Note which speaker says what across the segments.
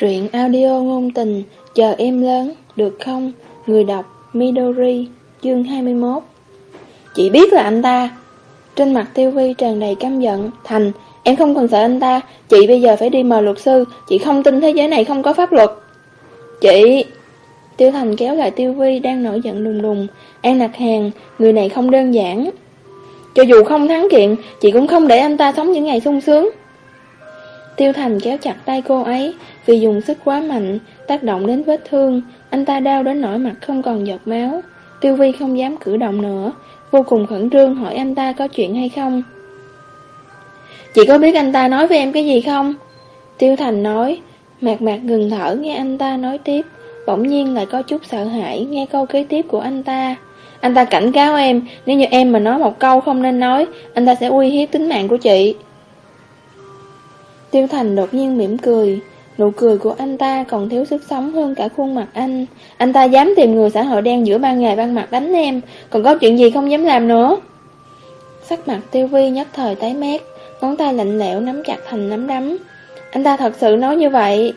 Speaker 1: Truyện audio ngôn tình, chờ em lớn, được không? Người đọc Midori, chương 21 Chị biết là anh ta. Trên mặt tiêu vi tràn đầy căm giận Thành, em không cần sợ anh ta. Chị bây giờ phải đi mời luật sư. Chị không tin thế giới này không có pháp luật. Chị! Tiêu Thành kéo lại Tiêu Vi đang nổi giận đùng đùng An nặc hàng, người này không đơn giản. Cho dù không thắng kiện Chị cũng không để anh ta sống những ngày sung sướng. Tiêu Thành kéo chặt tay cô ấy, vì dùng sức quá mạnh, tác động đến vết thương, anh ta đau đến nỗi mặt không còn giọt máu. Tiêu Vi không dám cử động nữa, vô cùng khẩn trương hỏi anh ta có chuyện hay không. Chị có biết anh ta nói với em cái gì không? Tiêu Thành nói, mạc mạc ngừng thở nghe anh ta nói tiếp, bỗng nhiên lại có chút sợ hãi nghe câu kế tiếp của anh ta. Anh ta cảnh cáo em, nếu như em mà nói một câu không nên nói, anh ta sẽ uy hiếp tính mạng của chị. Tiêu Thành đột nhiên mỉm cười, nụ cười của anh ta còn thiếu sức sống hơn cả khuôn mặt anh. Anh ta dám tìm người xã hội đen giữa ban ngày ban mặt đánh em, còn có chuyện gì không dám làm nữa. Sắc mặt Tiêu Vi nhất thời tái mét, ngón tay lạnh lẽo nắm chặt thành nắm đấm. Anh ta thật sự nói như vậy.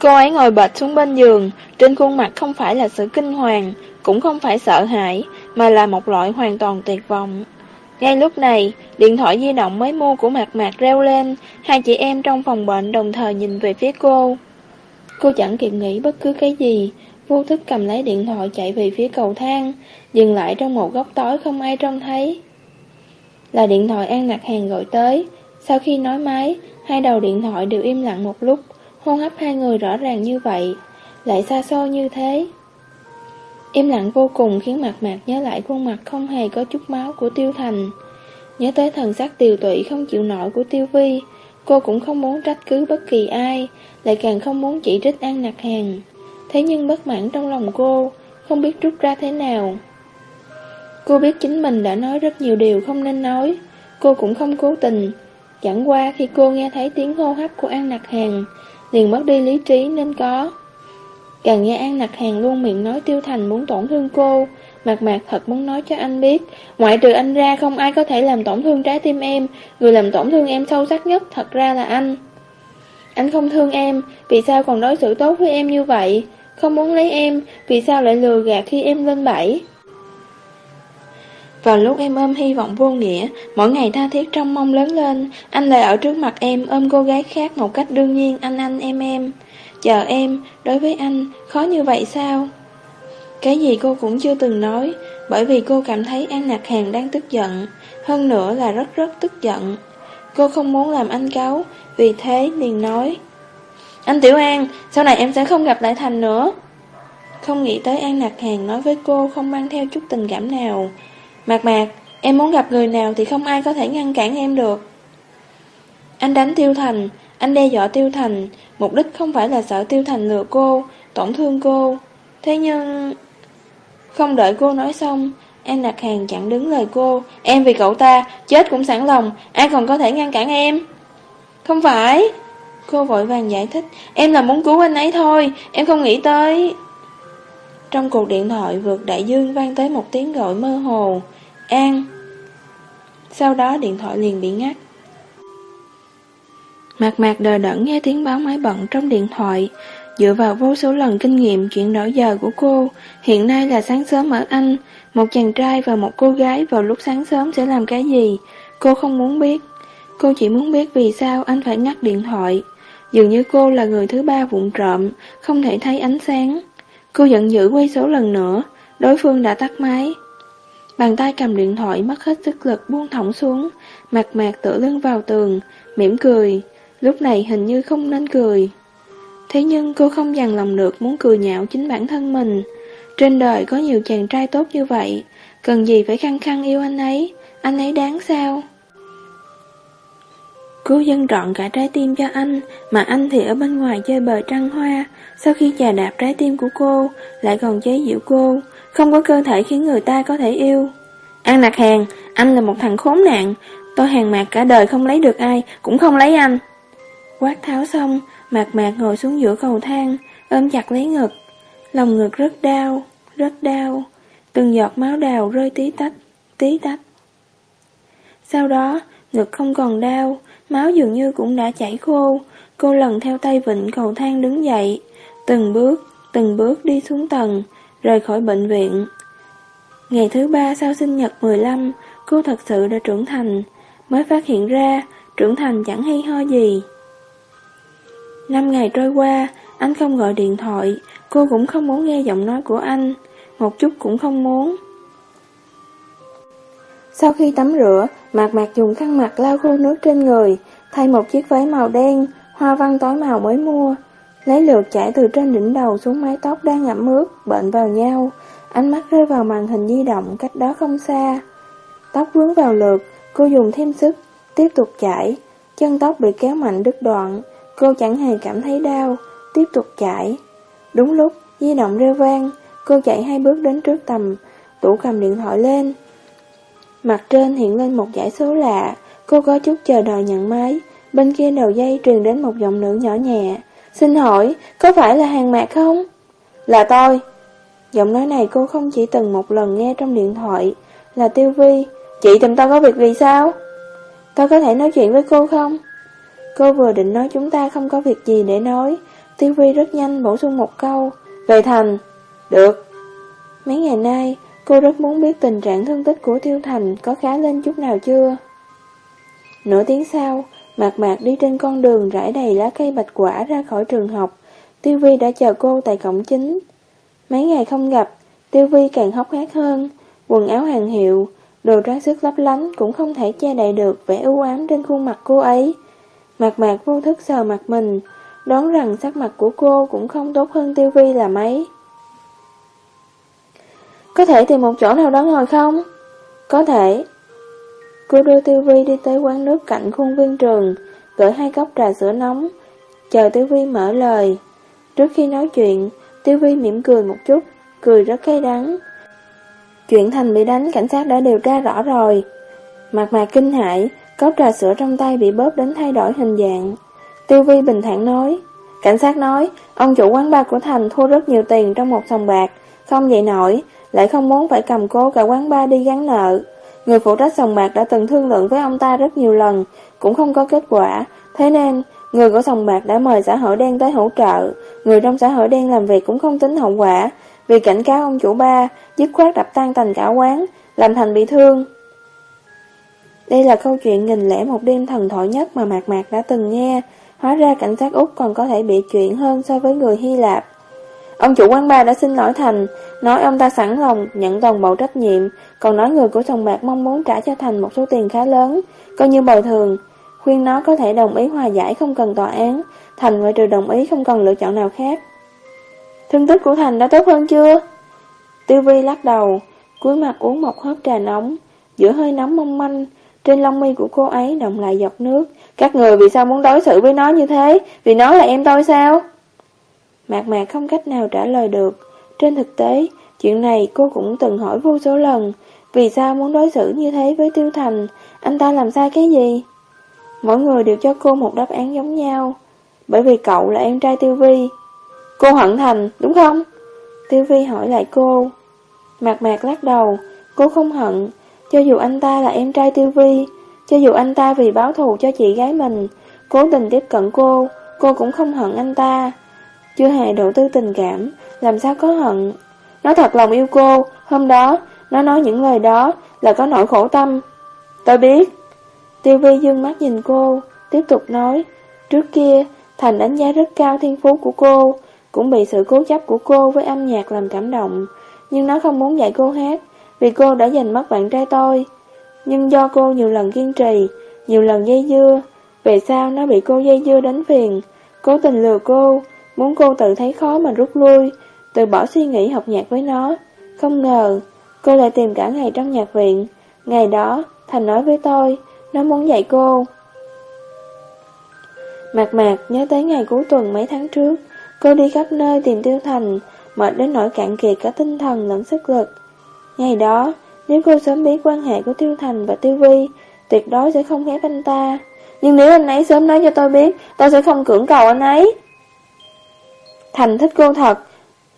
Speaker 1: Cô ấy ngồi bệt xuống bên giường, trên khuôn mặt không phải là sự kinh hoàng, cũng không phải sợ hãi, mà là một loại hoàn toàn tuyệt vọng. Ngay lúc này, điện thoại di động mới mua của Mạc Mạc reo lên, hai chị em trong phòng bệnh đồng thời nhìn về phía cô. Cô chẳng kịp nghĩ bất cứ cái gì, vô thức cầm lấy điện thoại chạy về phía cầu thang, dừng lại trong một góc tối không ai trông thấy. Là điện thoại An Nặc Hàng gọi tới, sau khi nói máy, hai đầu điện thoại đều im lặng một lúc, hôn hấp hai người rõ ràng như vậy, lại xa xôi như thế. Im lặng vô cùng khiến mặt mạc nhớ lại khuôn mặt không hề có chút máu của Tiêu Thành. Nhớ tới thần sắc tiều tụy không chịu nổi của Tiêu Vi, cô cũng không muốn trách cứ bất kỳ ai, lại càng không muốn chỉ trích ăn nặc hàng. Thế nhưng bất mãn trong lòng cô, không biết rút ra thế nào. Cô biết chính mình đã nói rất nhiều điều không nên nói, cô cũng không cố tình. Chẳng qua khi cô nghe thấy tiếng hô hấp của An Nặc Hàng, liền mất đi lý trí nên có. Càng nghe An Nặc Hàng luôn miệng nói Tiêu Thành muốn tổn thương cô, Mạc Mạc thật muốn nói cho anh biết, ngoại trừ anh ra không ai có thể làm tổn thương trái tim em, người làm tổn thương em sâu sắc nhất thật ra là anh. Anh không thương em, vì sao còn đối xử tốt với em như vậy? Không muốn lấy em, vì sao lại lừa gạt khi em lên bảy? Vào lúc em ôm hy vọng vô nghĩa, mỗi ngày tha thiết trong mong lớn lên, anh lại ở trước mặt em ôm cô gái khác một cách đương nhiên anh anh em em. Chờ em, đối với anh, khó như vậy sao? Cái gì cô cũng chưa từng nói, bởi vì cô cảm thấy An Nạc Hàng đang tức giận, hơn nữa là rất rất tức giận. Cô không muốn làm anh cáu, vì thế liền nói. Anh Tiểu An, sau này em sẽ không gặp lại Thành nữa. Không nghĩ tới An Nạc Hàng nói với cô không mang theo chút tình cảm nào. Mạc mạc, em muốn gặp người nào thì không ai có thể ngăn cản em được. Anh đánh Tiêu Thành, anh đe dọa Tiêu Thành, mục đích không phải là sợ Tiêu Thành lừa cô, tổn thương cô. Thế nhưng... Không đợi cô nói xong, An Lạc Hàng chặn đứng lời cô. Em vì cậu ta, chết cũng sẵn lòng, ai còn có thể ngăn cản em? Không phải. Cô vội vàng giải thích, em là muốn cứu anh ấy thôi, em không nghĩ tới... Trong cuộc điện thoại vượt đại dương vang tới một tiếng gọi mơ hồ. An. Sau đó điện thoại liền bị ngắt. Mạc mạc đờ đẫn nghe tiếng báo máy bận trong điện thoại. Dựa vào vô số lần kinh nghiệm chuyển đổi giờ của cô, hiện nay là sáng sớm ở Anh, một chàng trai và một cô gái vào lúc sáng sớm sẽ làm cái gì? Cô không muốn biết. Cô chỉ muốn biết vì sao anh phải ngắt điện thoại. Dường như cô là người thứ ba vụn trộm, không thể thấy ánh sáng. Cô giận dữ quay số lần nữa, đối phương đã tắt máy. Bàn tay cầm điện thoại mất hết sức lực buông thõng xuống, mặt mạc tựa lưng vào tường, mỉm cười. Lúc này hình như không nên cười. Thế nhưng cô không dằn lòng được muốn cười nhạo chính bản thân mình. Trên đời có nhiều chàng trai tốt như vậy, cần gì phải khăng khăng yêu anh ấy, anh ấy đáng sao? Cô dân trọn cả trái tim cho anh, mà anh thì ở bên ngoài chơi bờ trăng hoa, sau khi chà đạp trái tim của cô, lại còn chế giễu cô, không có cơ thể khiến người ta có thể yêu. An lạc hàng, anh là một thằng khốn nạn, tôi hàng mạc cả đời không lấy được ai, cũng không lấy anh. Quát tháo xong, mạc mạc ngồi xuống giữa cầu thang, ôm chặt lấy ngực. Lòng ngực rất đau, rất đau, từng giọt máu đào rơi tí tách, tí tách. Sau đó, ngực không còn đau, máu dường như cũng đã chảy khô. Cô lần theo tay vịnh cầu thang đứng dậy, từng bước, từng bước đi xuống tầng, rời khỏi bệnh viện. Ngày thứ ba sau sinh nhật 15, cô thật sự đã trưởng thành, mới phát hiện ra trưởng thành chẳng hay ho gì. Năm ngày trôi qua, anh không gọi điện thoại, cô cũng không muốn nghe giọng nói của anh, một chút cũng không muốn. Sau khi tắm rửa, Mạc Mạc dùng khăn mặt lau khô nước trên người, thay một chiếc váy màu đen, hoa văn tối màu mới mua. Lấy lượt chảy từ trên đỉnh đầu xuống mái tóc đang ngậm ướt, bệnh vào nhau. Ánh mắt rơi vào màn hình di động cách đó không xa. Tóc vướng vào lượt, cô dùng thêm sức, tiếp tục chảy. Chân tóc bị kéo mạnh đứt đoạn, cô chẳng hề cảm thấy đau, tiếp tục chạy Đúng lúc, di động reo vang, cô chạy hai bước đến trước tầm, tủ cầm điện thoại lên. Mặt trên hiện lên một dãy số lạ, cô có chút chờ đợi nhận máy. Bên kia đầu dây truyền đến một giọng nữ nhỏ nhẹ. Xin hỏi, có phải là hàng mạc không? Là tôi. Giọng nói này cô không chỉ từng một lần nghe trong điện thoại. Là Tiêu Vi. Chị tìm tao có việc gì sao? tao có thể nói chuyện với cô không? Cô vừa định nói chúng ta không có việc gì để nói. Tiêu Vi rất nhanh bổ sung một câu. Về thành. Được. Mấy ngày nay, cô rất muốn biết tình trạng thương tích của Tiêu Thành có khá lên chút nào chưa. Nửa tiếng sau, Mạc Mạc đi trên con đường rải đầy lá cây bạch quả ra khỏi trường học. Tiêu Vi đã chờ cô tại cổng chính. Mấy ngày không gặp, Tiêu Vi càng hốc hác hơn. Quần áo hàng hiệu, đồ trang sức lấp lánh cũng không thể che đậy được vẻ u ám trên khuôn mặt cô ấy. Mạc Mạc vô thức sờ mặt mình, đoán rằng sắc mặt của cô cũng không tốt hơn Tiêu Vi là mấy. Có thể tìm một chỗ nào đó ngồi không? Có thể. Cô đưa Tiêu Vi đi tới quán nước cạnh khuôn viên trường, gửi hai cốc trà sữa nóng, chờ Tiêu Vi mở lời. Trước khi nói chuyện, Tiêu Vi mỉm cười một chút, cười rất cay đắng. Chuyện Thành bị đánh, cảnh sát đã điều tra rõ rồi. Mặt mạc kinh hãi, cốc trà sữa trong tay bị bóp đến thay đổi hình dạng. Tiêu Vi bình thản nói, cảnh sát nói, ông chủ quán bar của Thành thua rất nhiều tiền trong một sòng bạc, không dậy nổi, lại không muốn phải cầm cố cả quán bar đi gắn nợ. Người phụ trách sòng bạc đã từng thương lượng với ông ta rất nhiều lần, cũng không có kết quả. Thế nên, người của sòng bạc đã mời xã hội đen tới hỗ trợ. Người trong xã hội đen làm việc cũng không tính hậu quả. Vì cảnh cáo ông chủ ba, dứt khoát đập tan tành cả quán, làm thành bị thương. Đây là câu chuyện nghìn lẻ một đêm thần thoại nhất mà Mạc Mạc đã từng nghe. Hóa ra cảnh sát Úc còn có thể bị chuyện hơn so với người Hy Lạp. Ông chủ quán bar đã xin lỗi Thành, nói ông ta sẵn lòng nhận toàn bộ trách nhiệm, còn nói người của sòng mạc mong muốn trả cho Thành một số tiền khá lớn, coi như bồi thường, khuyên nó có thể đồng ý hòa giải không cần tòa án, Thành ngoại trừ đồng ý không cần lựa chọn nào khác. Thương tích của Thành đã tốt hơn chưa? Tiêu Vi lắc đầu, cúi mặt uống một hớp trà nóng, giữa hơi nóng mong manh, trên lông mi của cô ấy động lại giọt nước. Các người vì sao muốn đối xử với nó như thế? Vì nó là em tôi sao? Mạc Mạc không cách nào trả lời được. Trên thực tế, chuyện này cô cũng từng hỏi vô số lần. Vì sao muốn đối xử như thế với Tiêu Thành? Anh ta làm sai cái gì? Mỗi người đều cho cô một đáp án giống nhau. Bởi vì cậu là em trai Tiêu Vi. Cô hận Thành, đúng không? Tiêu Vi hỏi lại cô. Mạc Mạc lắc đầu, cô không hận. Cho dù anh ta là em trai Tiêu Vi, cho dù anh ta vì báo thù cho chị gái mình, cố tình tiếp cận cô, cô cũng không hận anh ta. Chưa hề đầu tư tình cảm, làm sao có hận. Nó thật lòng yêu cô, hôm đó, nó nói những lời đó là có nỗi khổ tâm. Tôi biết. Tiêu vi dương mắt nhìn cô, tiếp tục nói. Trước kia, Thành đánh giá rất cao thiên phú của cô, cũng bị sự cố chấp của cô với âm nhạc làm cảm động. Nhưng nó không muốn dạy cô hát, vì cô đã giành mất bạn trai tôi. Nhưng do cô nhiều lần kiên trì, nhiều lần dây dưa, về sau nó bị cô dây dưa đánh phiền, cố tình lừa cô, Muốn cô tự thấy khó mà rút lui, từ bỏ suy nghĩ học nhạc với nó. Không ngờ, cô lại tìm cả ngày trong nhạc viện. Ngày đó, Thành nói với tôi, nó muốn dạy cô. Mạc mạc nhớ tới ngày cuối tuần mấy tháng trước, cô đi khắp nơi tìm Tiêu Thành, mệt đến nỗi cạn kiệt cả tinh thần lẫn sức lực. Ngày đó, nếu cô sớm biết quan hệ của Tiêu Thành và Tiêu Vi, tuyệt đối sẽ không ghét anh ta. Nhưng nếu anh ấy sớm nói cho tôi biết, tôi sẽ không cưỡng cầu anh ấy. Thành thích cô thật.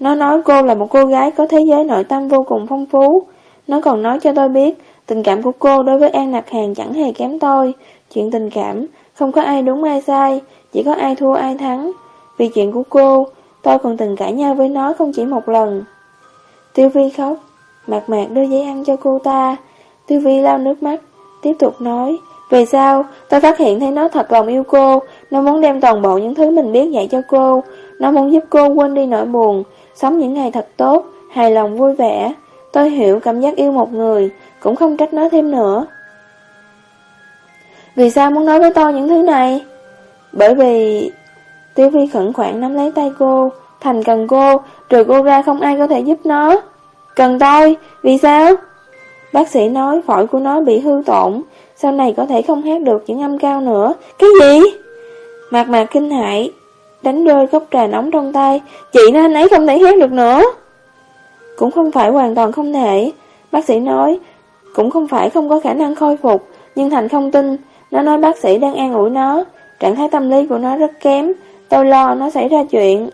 Speaker 1: Nó nói cô là một cô gái có thế giới nội tâm vô cùng phong phú. Nó còn nói cho tôi biết, tình cảm của cô đối với An Nạc Hàng chẳng hề kém tôi. Chuyện tình cảm Không có ai đúng ai sai, chỉ có ai thua ai thắng. Vì chuyện của cô, tôi còn từng cãi nhau với nó không chỉ một lần. Tiêu Vi khóc, mặt mạc đưa giấy ăn cho cô ta. Tiêu Vi lau nước mắt, tiếp tục nói, về sau, tôi phát hiện thấy nó thật lòng yêu cô, nó muốn đem toàn bộ những thứ mình biết dạy cho cô, nó muốn giúp cô quên đi nỗi buồn, sống những ngày thật tốt, hài lòng vui vẻ. Tôi hiểu cảm giác yêu một người, cũng không trách nó thêm nữa. Vì sao muốn nói với tôi những thứ này? Bởi vì... Tiêu Vi khẩn khoản nắm lấy tay cô, Thành cần cô, trừ cô ra không ai có thể giúp nó. Cần tôi, vì sao? Bác sĩ nói phổi của nó bị hư tổn, sau này có thể không hát được những âm cao nữa. Cái gì? Mạc mạc kinh hại, đánh rơi cốc trà nóng trong tay, chị nó anh ấy không thể hát được nữa. Cũng không phải hoàn toàn không thể, bác sĩ nói, cũng không phải không có khả năng khôi phục, nhưng Thành không tin, nó nói bác sĩ đang an ủi nó, trạng thái tâm lý của nó rất kém, tôi lo nó xảy ra chuyện.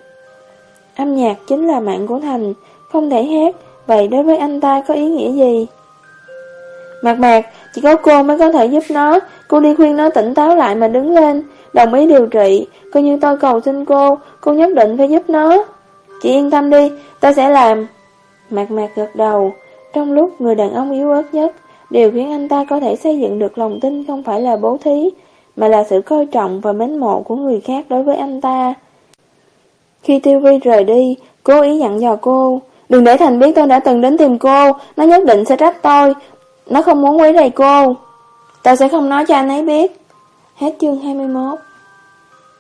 Speaker 1: Âm nhạc chính là mạng của Thành, không thể hát, vậy đối với anh ta có ý nghĩa gì? Mạc mạc, chỉ có cô mới có thể giúp nó, cô đi khuyên nó tỉnh táo lại mà đứng lên, đồng ý điều trị, coi như tôi cầu xin cô, cô nhất định phải giúp nó. Chị yên tâm đi, tôi sẽ làm. Mạc mạc gật đầu, trong lúc người đàn ông yếu ớt nhất, điều khiến anh ta có thể xây dựng được lòng tin không phải là bố thí, mà là sự coi trọng và mến mộ của người khác đối với anh ta. Khi Tiêu Vi rời đi, cố ý dặn dò cô, đừng để Thành biết tôi đã từng đến tìm cô, nó nhất định sẽ trách tôi, nó không muốn quấy rầy cô. Tôi sẽ không nói cho anh ấy biết. Hết chương 21